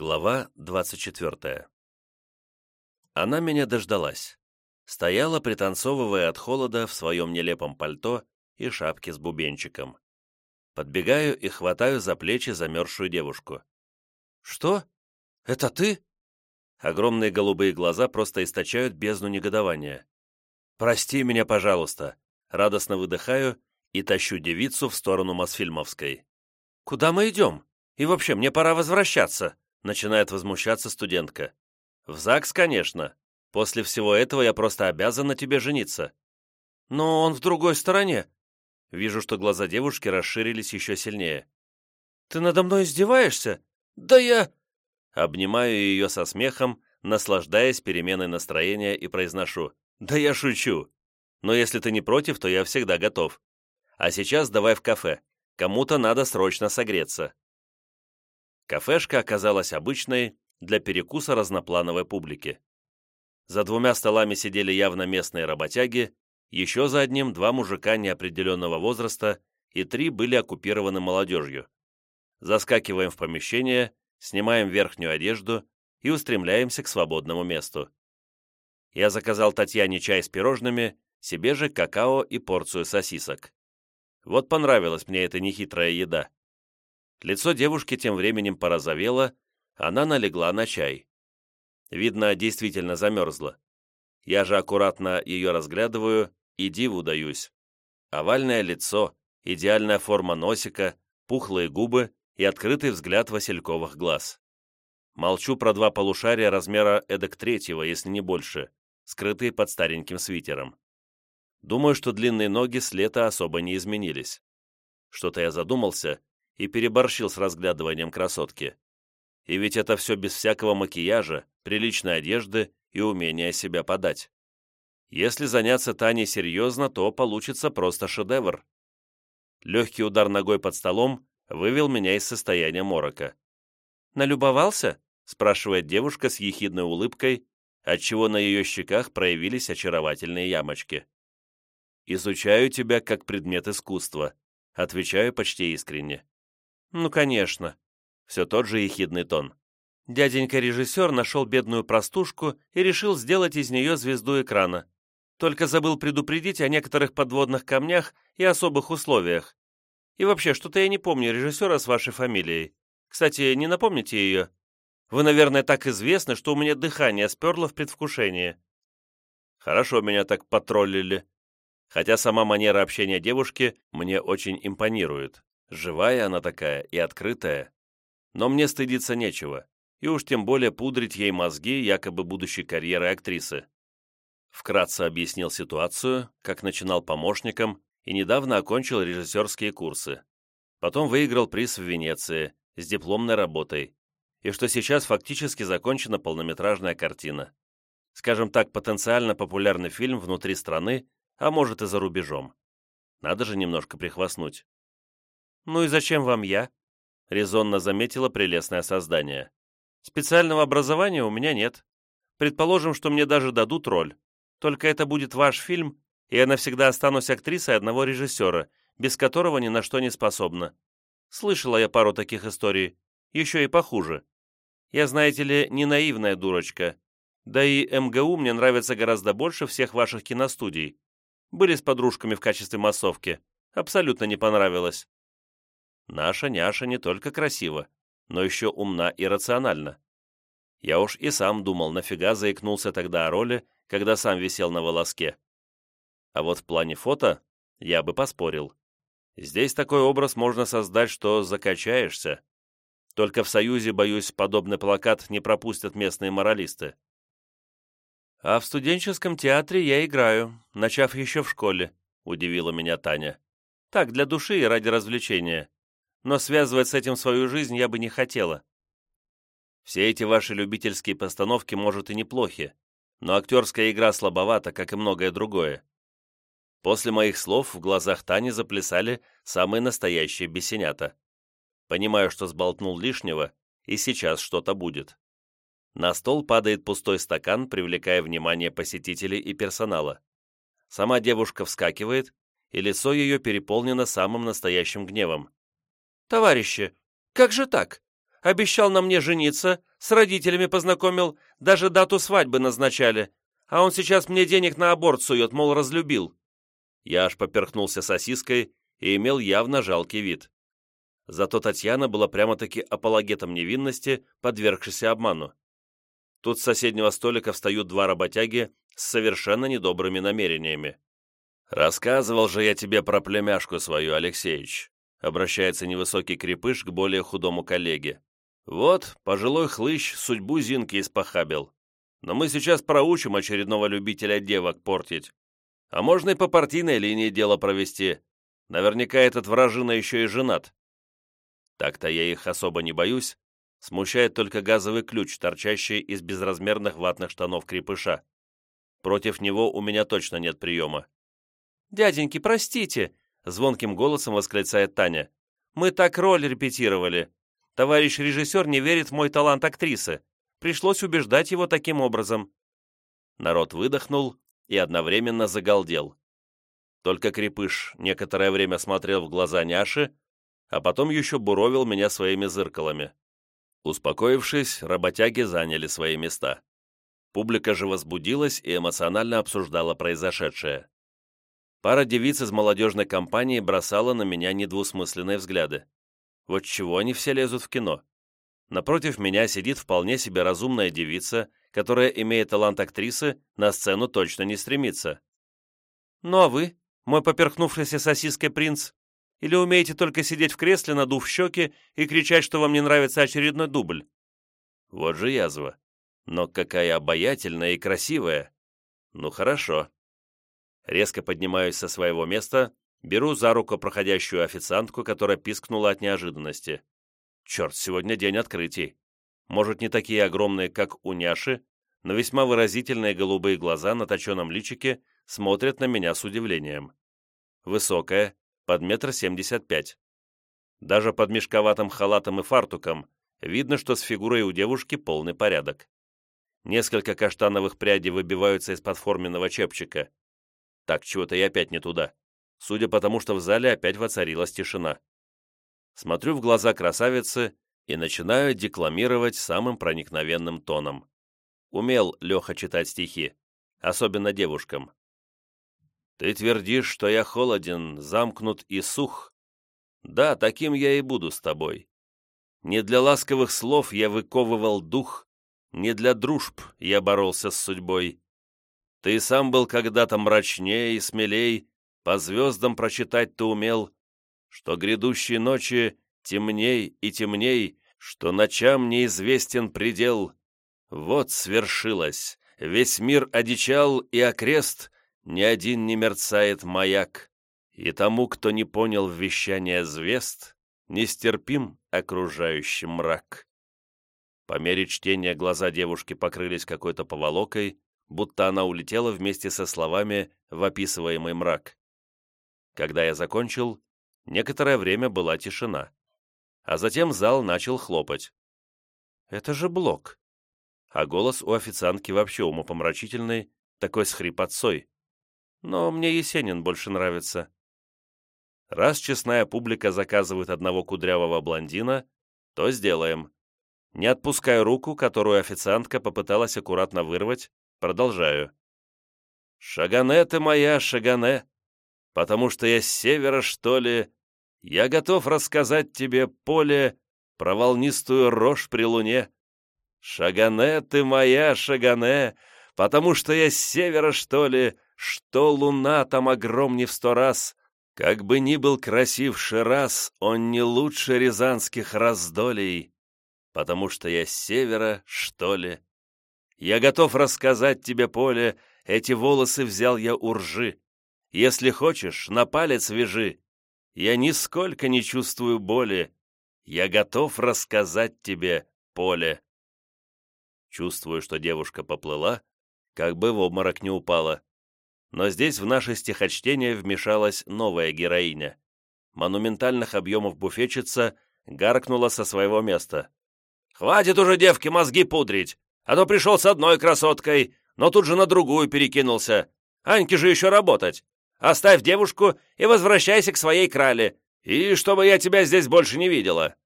Глава 24 Она меня дождалась. Стояла, пританцовывая от холода в своем нелепом пальто и шапке с бубенчиком. Подбегаю и хватаю за плечи замерзшую девушку. «Что? Это ты?» Огромные голубые глаза просто источают бездну негодования. «Прости меня, пожалуйста!» Радостно выдыхаю и тащу девицу в сторону Мосфильмовской. «Куда мы идем? И вообще, мне пора возвращаться!» Начинает возмущаться студентка. «В ЗАГС, конечно. После всего этого я просто обязан на тебе жениться». «Но он в другой стороне». Вижу, что глаза девушки расширились еще сильнее. «Ты надо мной издеваешься? Да я...» Обнимаю ее со смехом, наслаждаясь переменой настроения и произношу. «Да я шучу. Но если ты не против, то я всегда готов. А сейчас давай в кафе. Кому-то надо срочно согреться». Кафешка оказалась обычной для перекуса разноплановой публики. За двумя столами сидели явно местные работяги, еще за одним два мужика неопределенного возраста и три были оккупированы молодежью. Заскакиваем в помещение, снимаем верхнюю одежду и устремляемся к свободному месту. Я заказал Татьяне чай с пирожными, себе же какао и порцию сосисок. Вот понравилась мне эта нехитрая еда. Лицо девушки тем временем порозовело, она налегла на чай. Видно, действительно замерзла. Я же аккуратно ее разглядываю и диву даюсь. Овальное лицо, идеальная форма носика, пухлые губы и открытый взгляд васильковых глаз. Молчу про два полушария размера эдак третьего, если не больше, скрытые под стареньким свитером. Думаю, что длинные ноги с лета особо не изменились. Что-то я задумался и переборщил с разглядыванием красотки. И ведь это все без всякого макияжа, приличной одежды и умения себя подать. Если заняться Таней серьезно, то получится просто шедевр. Легкий удар ногой под столом вывел меня из состояния морока. «Налюбовался?» — спрашивает девушка с ехидной улыбкой, отчего на ее щеках проявились очаровательные ямочки. «Изучаю тебя как предмет искусства», — отвечаю почти искренне. «Ну, конечно». Все тот же ехидный тон. Дяденька-режиссер нашел бедную простушку и решил сделать из нее звезду экрана. Только забыл предупредить о некоторых подводных камнях и особых условиях. И вообще, что-то я не помню режиссера с вашей фамилией. Кстати, не напомните ее? Вы, наверное, так известны, что у меня дыхание сперло в предвкушении. Хорошо меня так потроллили. Хотя сама манера общения девушки мне очень импонирует. Живая она такая и открытая. Но мне стыдиться нечего, и уж тем более пудрить ей мозги якобы будущей карьеры актрисы. Вкратце объяснил ситуацию, как начинал помощником и недавно окончил режиссерские курсы. Потом выиграл приз в Венеции с дипломной работой, и что сейчас фактически закончена полнометражная картина. Скажем так, потенциально популярный фильм внутри страны, а может и за рубежом. Надо же немножко прихвастнуть. «Ну и зачем вам я?» — резонно заметила прелестное создание. «Специального образования у меня нет. Предположим, что мне даже дадут роль. Только это будет ваш фильм, и я навсегда останусь актрисой одного режиссера, без которого ни на что не способна. Слышала я пару таких историй, еще и похуже. Я, знаете ли, не наивная дурочка. Да и МГУ мне нравится гораздо больше всех ваших киностудий. Были с подружками в качестве массовки. Абсолютно не понравилось. Наша няша не только красива, но еще умна и рациональна. Я уж и сам думал, нафига заикнулся тогда о роли, когда сам висел на волоске. А вот в плане фото я бы поспорил. Здесь такой образ можно создать, что закачаешься. Только в Союзе, боюсь, подобный плакат не пропустят местные моралисты. А в студенческом театре я играю, начав еще в школе, удивила меня Таня. Так, для души и ради развлечения но связывать с этим свою жизнь я бы не хотела. Все эти ваши любительские постановки, может, и неплохи, но актерская игра слабовата, как и многое другое. После моих слов в глазах Тани заплясали самые настоящие бесенята. Понимаю, что сболтнул лишнего, и сейчас что-то будет. На стол падает пустой стакан, привлекая внимание посетителей и персонала. Сама девушка вскакивает, и лицо ее переполнено самым настоящим гневом. «Товарищи, как же так? Обещал на мне жениться, с родителями познакомил, даже дату свадьбы назначали. А он сейчас мне денег на аборт сует, мол, разлюбил». Я аж поперхнулся сосиской и имел явно жалкий вид. Зато Татьяна была прямо-таки апологетом невинности, подвергшейся обману. Тут с соседнего столика встают два работяги с совершенно недобрыми намерениями. «Рассказывал же я тебе про племяшку свою, Алексеич», обращается невысокий крепыш к более худому коллеге. «Вот, пожилой хлыщ судьбу Зинки испохабил. Но мы сейчас проучим очередного любителя девок портить. А можно и по партийной линии дело провести. Наверняка этот вражина еще и женат. Так-то я их особо не боюсь. Смущает только газовый ключ, торчащий из безразмерных ватных штанов крепыша. Против него у меня точно нет приема. «Дяденьки, простите!» — звонким голосом восклицает Таня. «Мы так роль репетировали. Товарищ режиссер не верит в мой талант актрисы. Пришлось убеждать его таким образом». Народ выдохнул и одновременно загалдел. Только Крепыш некоторое время смотрел в глаза Няши, а потом еще буровил меня своими зыркалами. Успокоившись, работяги заняли свои места. Публика же возбудилась и эмоционально обсуждала произошедшее. Пара девиц из молодежной компании бросала на меня недвусмысленные взгляды. Вот чего они все лезут в кино? Напротив меня сидит вполне себе разумная девица, которая, имея талант актрисы, на сцену точно не стремится. «Ну а вы, мой поперхнувшийся сосиской принц, или умеете только сидеть в кресле, надув щеки и кричать, что вам не нравится очередной дубль?» Вот же язва. Но какая обаятельная и красивая. Ну хорошо. Резко поднимаюсь со своего места, беру за руку проходящую официантку, которая пискнула от неожиданности. Черт, сегодня день открытий. Может, не такие огромные, как у Няши, но весьма выразительные голубые глаза на точеном личике смотрят на меня с удивлением. Высокая, под метр семьдесят пять. Даже под мешковатым халатом и фартуком видно, что с фигурой у девушки полный порядок. Несколько каштановых прядей выбиваются из-под форменного чепчика. Так, чего-то я опять не туда. Судя по тому, что в зале опять воцарилась тишина. Смотрю в глаза красавицы и начинаю декламировать самым проникновенным тоном. Умел Леха читать стихи, особенно девушкам. Ты твердишь, что я холоден, замкнут и сух. Да, таким я и буду с тобой. Не для ласковых слов я выковывал дух, не для дружб я боролся с судьбой. Ты сам был когда-то мрачнее и смелей, по звездам прочитать ты умел, что грядущие ночи темней и темней, что ночам неизвестен предел. Вот свершилось, весь мир одичал и окрест — ни один не мерцает маяк, и тому, кто не понял вещания звезд, нестерпим окружающий мрак. По мере чтения глаза девушки покрылись какой-то поволокой, будто она улетела вместе со словами в описываемый мрак. Когда я закончил, некоторое время была тишина, а затем зал начал хлопать. «Это же блок!» А голос у официантки вообще умопомрачительный, такой с хрипотцой но мне Есенин больше нравится. Раз честная публика заказывает одного кудрявого блондина, то сделаем. Не отпуская руку, которую официантка попыталась аккуратно вырвать, продолжаю. «Шагане ты моя, Шагане, потому что я с севера, что ли, я готов рассказать тебе, поле, про волнистую рожь при луне. Шагане ты моя, Шагане, потому что я с севера, что ли, что луна там огромней в сто раз, как бы ни был красив Шираз, он не лучше рязанских раздолей, потому что я с севера, что ли. Я готов рассказать тебе, поле, эти волосы взял я у ржи. Если хочешь, на палец вяжи. Я нисколько не чувствую боли. Я готов рассказать тебе, поле. Чувствую, что девушка поплыла, как бы в обморок не упала. Но здесь в наше стихочтение вмешалась новая героиня. Монументальных объемов буфетчица гаркнула со своего места. «Хватит уже, девки, мозги пудрить! А то пришел с одной красоткой, но тут же на другую перекинулся. Аньке же еще работать. Оставь девушку и возвращайся к своей крале, и чтобы я тебя здесь больше не видела».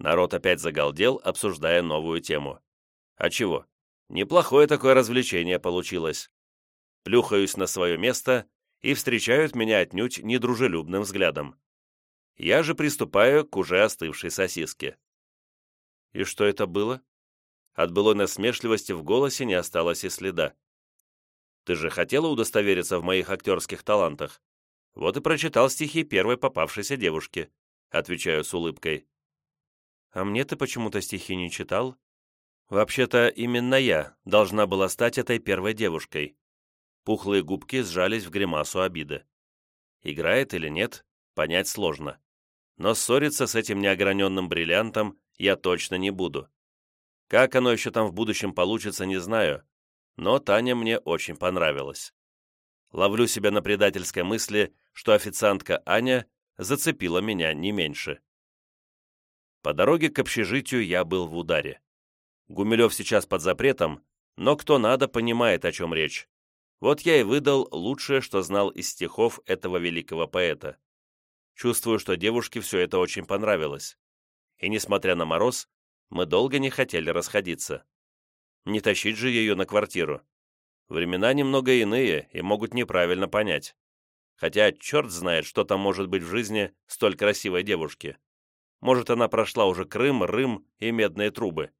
Народ опять загалдел, обсуждая новую тему. А чего? Неплохое такое развлечение получилось. Плюхаюсь на свое место, и встречают меня отнюдь недружелюбным взглядом. Я же приступаю к уже остывшей сосиске. И что это было? От былой насмешливости в голосе не осталось и следа. Ты же хотела удостовериться в моих актерских талантах? Вот и прочитал стихи первой попавшейся девушки. Отвечаю с улыбкой. А мне ты почему-то стихи не читал? Вообще-то именно я должна была стать этой первой девушкой. Пухлые губки сжались в гримасу обиды. Играет или нет, понять сложно. Но ссориться с этим неограненным бриллиантом я точно не буду. Как оно еще там в будущем получится, не знаю, но Таня мне очень понравилась. Ловлю себя на предательской мысли, что официантка Аня зацепила меня не меньше. По дороге к общежитию я был в ударе. Гумилев сейчас под запретом, но кто надо, понимает, о чем речь. Вот я и выдал лучшее, что знал из стихов этого великого поэта. Чувствую, что девушке все это очень понравилось. И, несмотря на мороз, мы долго не хотели расходиться. Не тащить же ее на квартиру. Времена немного иные и могут неправильно понять. Хотя черт знает, что там может быть в жизни столь красивой девушки. Может, она прошла уже Крым, Рым и медные трубы.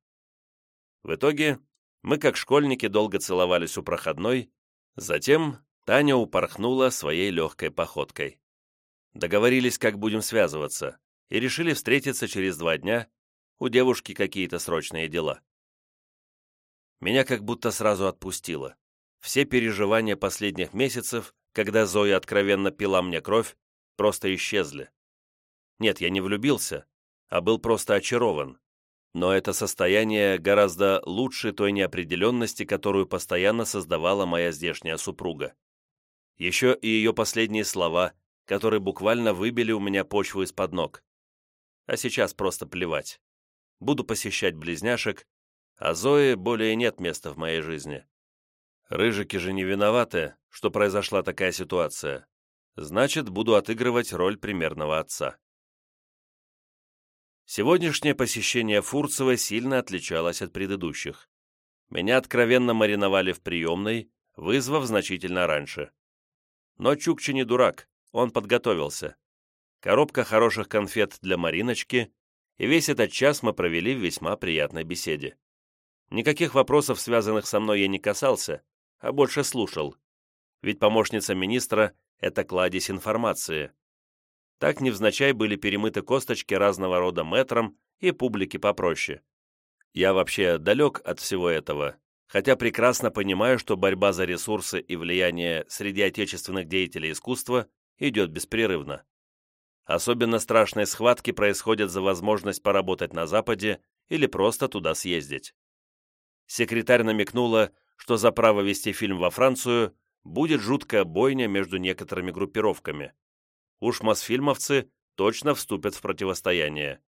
В итоге мы, как школьники, долго целовались у проходной, Затем Таня упорхнула своей легкой походкой. Договорились, как будем связываться, и решили встретиться через два дня, у девушки какие-то срочные дела. Меня как будто сразу отпустило. Все переживания последних месяцев, когда Зоя откровенно пила мне кровь, просто исчезли. Нет, я не влюбился, а был просто очарован. Но это состояние гораздо лучше той неопределенности, которую постоянно создавала моя здешняя супруга. Еще и ее последние слова, которые буквально выбили у меня почву из-под ног. А сейчас просто плевать. Буду посещать близняшек, а Зои более нет места в моей жизни. Рыжики же не виноваты, что произошла такая ситуация. Значит, буду отыгрывать роль примерного отца. Сегодняшнее посещение Фурцева сильно отличалось от предыдущих. Меня откровенно мариновали в приемной, вызвав значительно раньше. Но Чукчи не дурак, он подготовился. Коробка хороших конфет для Мариночки, и весь этот час мы провели в весьма приятной беседе. Никаких вопросов, связанных со мной, я не касался, а больше слушал. Ведь помощница министра — это кладезь информации. Так невзначай были перемыты косточки разного рода метром и публики попроще. Я вообще далек от всего этого, хотя прекрасно понимаю, что борьба за ресурсы и влияние среди отечественных деятелей искусства идет беспрерывно. Особенно страшные схватки происходят за возможность поработать на Западе или просто туда съездить. Секретарь намекнула, что за право вести фильм во Францию будет жуткая бойня между некоторыми группировками уж мосфильмовцы точно вступят в противостояние,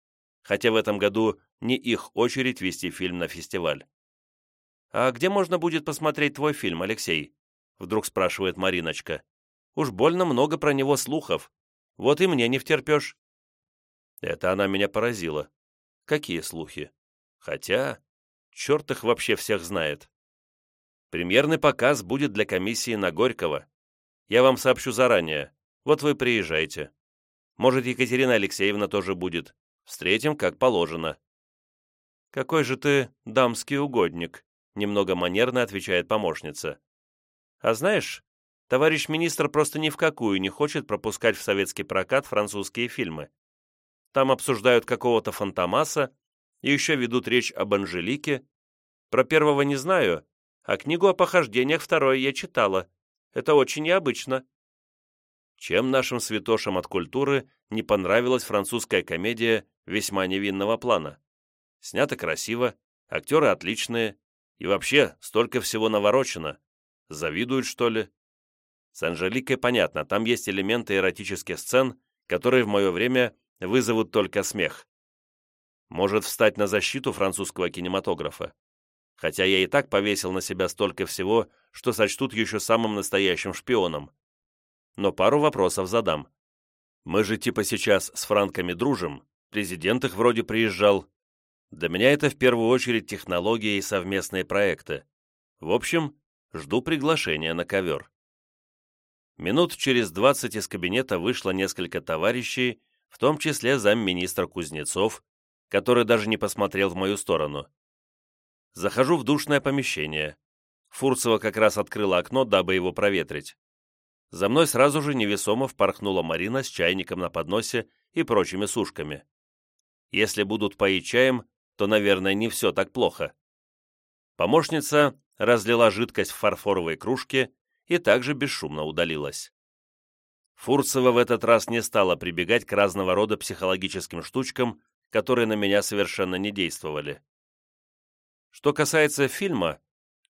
хотя в этом году не их очередь вести фильм на фестиваль. «А где можно будет посмотреть твой фильм, Алексей?» вдруг спрашивает Мариночка. «Уж больно много про него слухов. Вот и мне не втерпешь». Это она меня поразила. Какие слухи? Хотя, черт их вообще всех знает. Премьерный показ будет для комиссии на Горького. Я вам сообщу заранее. Вот вы приезжайте. Может, Екатерина Алексеевна тоже будет. Встретим, как положено». «Какой же ты дамский угодник», — немного манерно отвечает помощница. «А знаешь, товарищ министр просто ни в какую не хочет пропускать в советский прокат французские фильмы. Там обсуждают какого-то фантомаса и еще ведут речь об Анжелике. Про первого не знаю, а книгу о похождениях второй я читала. Это очень необычно». Чем нашим святошам от культуры не понравилась французская комедия весьма невинного плана? Снято красиво, актеры отличные, и вообще столько всего наворочено. Завидуют, что ли? С Анжеликой понятно, там есть элементы эротических сцен, которые в мое время вызовут только смех. Может встать на защиту французского кинематографа. Хотя я и так повесил на себя столько всего, что сочтут еще самым настоящим шпионом но пару вопросов задам. Мы же типа сейчас с франками дружим, Президент их вроде приезжал. Для меня это в первую очередь технологии и совместные проекты. В общем, жду приглашения на ковер. Минут через двадцать из кабинета вышло несколько товарищей, в том числе замминистра Кузнецов, который даже не посмотрел в мою сторону. Захожу в душное помещение. Фурцева как раз открыла окно, дабы его проветрить. За мной сразу же невесомо впорхнула Марина с чайником на подносе и прочими сушками. Если будут поить чаем, то, наверное, не все так плохо. Помощница разлила жидкость в фарфоровой кружке и также бесшумно удалилась. Фурцева в этот раз не стала прибегать к разного рода психологическим штучкам, которые на меня совершенно не действовали. Что касается фильма,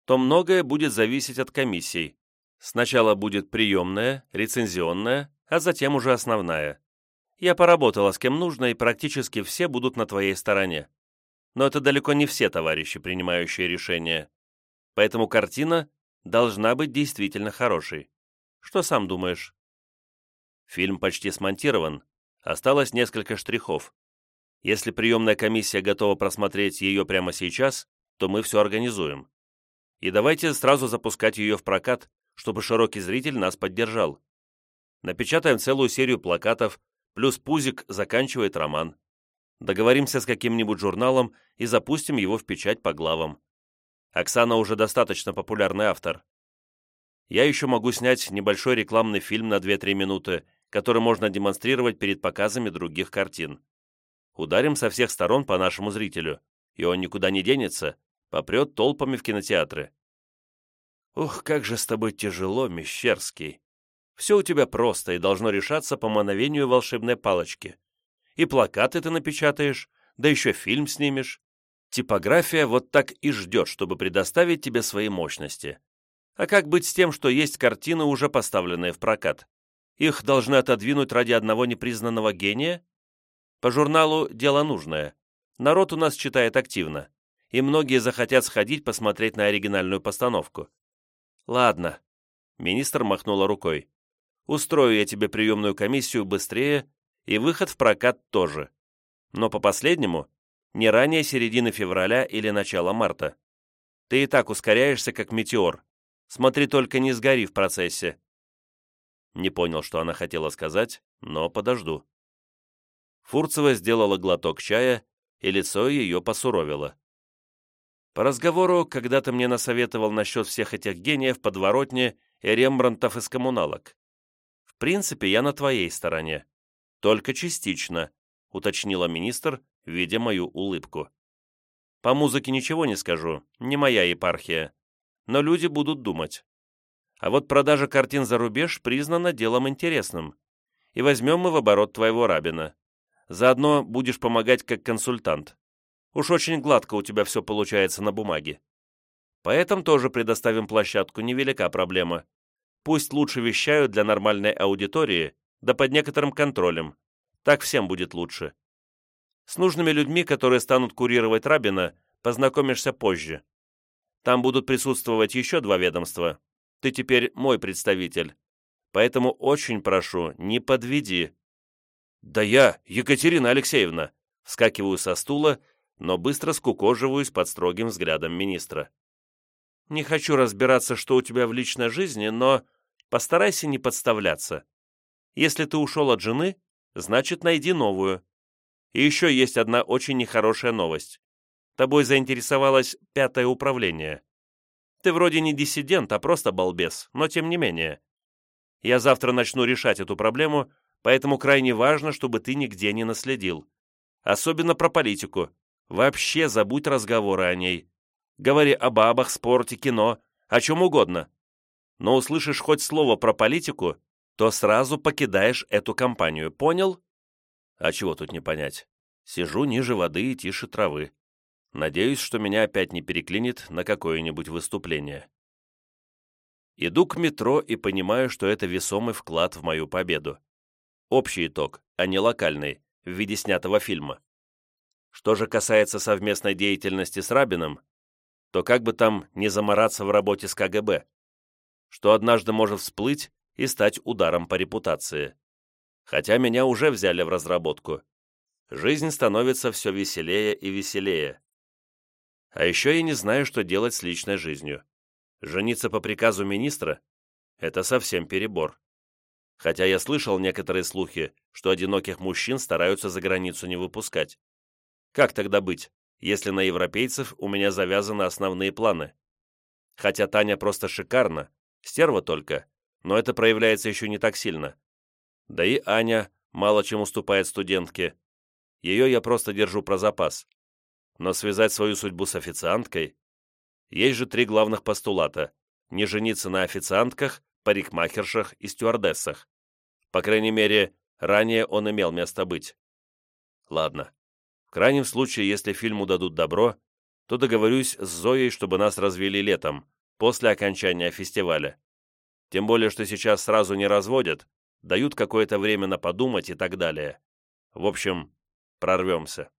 то многое будет зависеть от комиссий. Сначала будет приемная, рецензионная, а затем уже основная. Я поработала с кем нужно, и практически все будут на твоей стороне. Но это далеко не все товарищи, принимающие решения. Поэтому картина должна быть действительно хорошей. Что сам думаешь? Фильм почти смонтирован. Осталось несколько штрихов. Если приемная комиссия готова просмотреть ее прямо сейчас, то мы все организуем. И давайте сразу запускать ее в прокат, чтобы широкий зритель нас поддержал. Напечатаем целую серию плакатов, плюс Пузик заканчивает роман. Договоримся с каким-нибудь журналом и запустим его в печать по главам. Оксана уже достаточно популярный автор. Я еще могу снять небольшой рекламный фильм на 2-3 минуты, который можно демонстрировать перед показами других картин. Ударим со всех сторон по нашему зрителю, и он никуда не денется, попрет толпами в кинотеатры. Ух, как же с тобой тяжело, Мещерский. Все у тебя просто и должно решаться по мановению волшебной палочки. И плакаты ты напечатаешь, да еще фильм снимешь. Типография вот так и ждет, чтобы предоставить тебе свои мощности. А как быть с тем, что есть картины, уже поставленные в прокат? Их должны отодвинуть ради одного непризнанного гения? По журналу «Дело нужное». Народ у нас читает активно, и многие захотят сходить посмотреть на оригинальную постановку. Ладно. Министр махнула рукой. Устрою я тебе приемную комиссию быстрее, и выход в прокат тоже. Но по последнему не ранее середины февраля или начала марта. Ты и так ускоряешься, как метеор. Смотри, только не сгори в процессе». Не понял, что она хотела сказать, но подожду. Фурцева сделала глоток чая, и лицо ее посуровило. По разговору, когда ты мне насоветовал насчет всех этих гениев, подворотни и рембрандтов из коммуналок. В принципе, я на твоей стороне. Только частично, уточнила министр, видя мою улыбку. По музыке ничего не скажу, не моя епархия. Но люди будут думать. А вот продажа картин за рубеж признана делом интересным. И возьмем мы в оборот твоего Рабина. Заодно будешь помогать как консультант. Уж очень гладко у тебя все получается на бумаге. Поэтому тоже предоставим площадку, невелика проблема. Пусть лучше вещают для нормальной аудитории, да под некоторым контролем. Так всем будет лучше. С нужными людьми, которые станут курировать Рабина, познакомишься позже. Там будут присутствовать еще два ведомства. Ты теперь мой представитель. Поэтому очень прошу, не подведи». «Да я, Екатерина Алексеевна!» Вскакиваю со стула, но быстро скукоживаюсь под строгим взглядом министра. «Не хочу разбираться, что у тебя в личной жизни, но постарайся не подставляться. Если ты ушел от жены, значит, найди новую. И еще есть одна очень нехорошая новость. Тобой заинтересовалось пятое управление. Ты вроде не диссидент, а просто балбес, но тем не менее. Я завтра начну решать эту проблему, поэтому крайне важно, чтобы ты нигде не наследил. Особенно про политику. Вообще забудь разговоры о ней. Говори о бабах, спорте, кино, о чем угодно. Но услышишь хоть слово про политику, то сразу покидаешь эту компанию, понял? А чего тут не понять? Сижу ниже воды и тише травы. Надеюсь, что меня опять не переклинит на какое-нибудь выступление. Иду к метро и понимаю, что это весомый вклад в мою победу. Общий итог, а не локальный, в виде снятого фильма. Что же касается совместной деятельности с Рабином, то как бы там не замораться в работе с КГБ, что однажды может всплыть и стать ударом по репутации хотя меня уже взяли в разработку. жизнь становится все веселее и веселее. А еще я не знаю, что делать с личной жизнью. Жениться по приказу министра – это совсем перебор. Хотя я слышал некоторые слухи, что одиноких мужчин стараются за границу не выпускать. Как тогда быть, если на европейцев у меня завязаны основные планы? Хотя Таня просто шикарна, стерва только, но это проявляется еще не так сильно. Да и Аня мало чем уступает студентке. Ее я просто держу про запас. Но связать свою судьбу с официанткой... Есть же три главных постулата. Не жениться на официантках, парикмахершах и стюардессах. По крайней мере, ранее он имел место быть. Ладно. В крайнем случае, если фильму дадут добро, то договорюсь с Зоей, чтобы нас развели летом, после окончания фестиваля. Тем более, что сейчас сразу не разводят, дают какое-то время на подумать и так далее. В общем, прорвемся.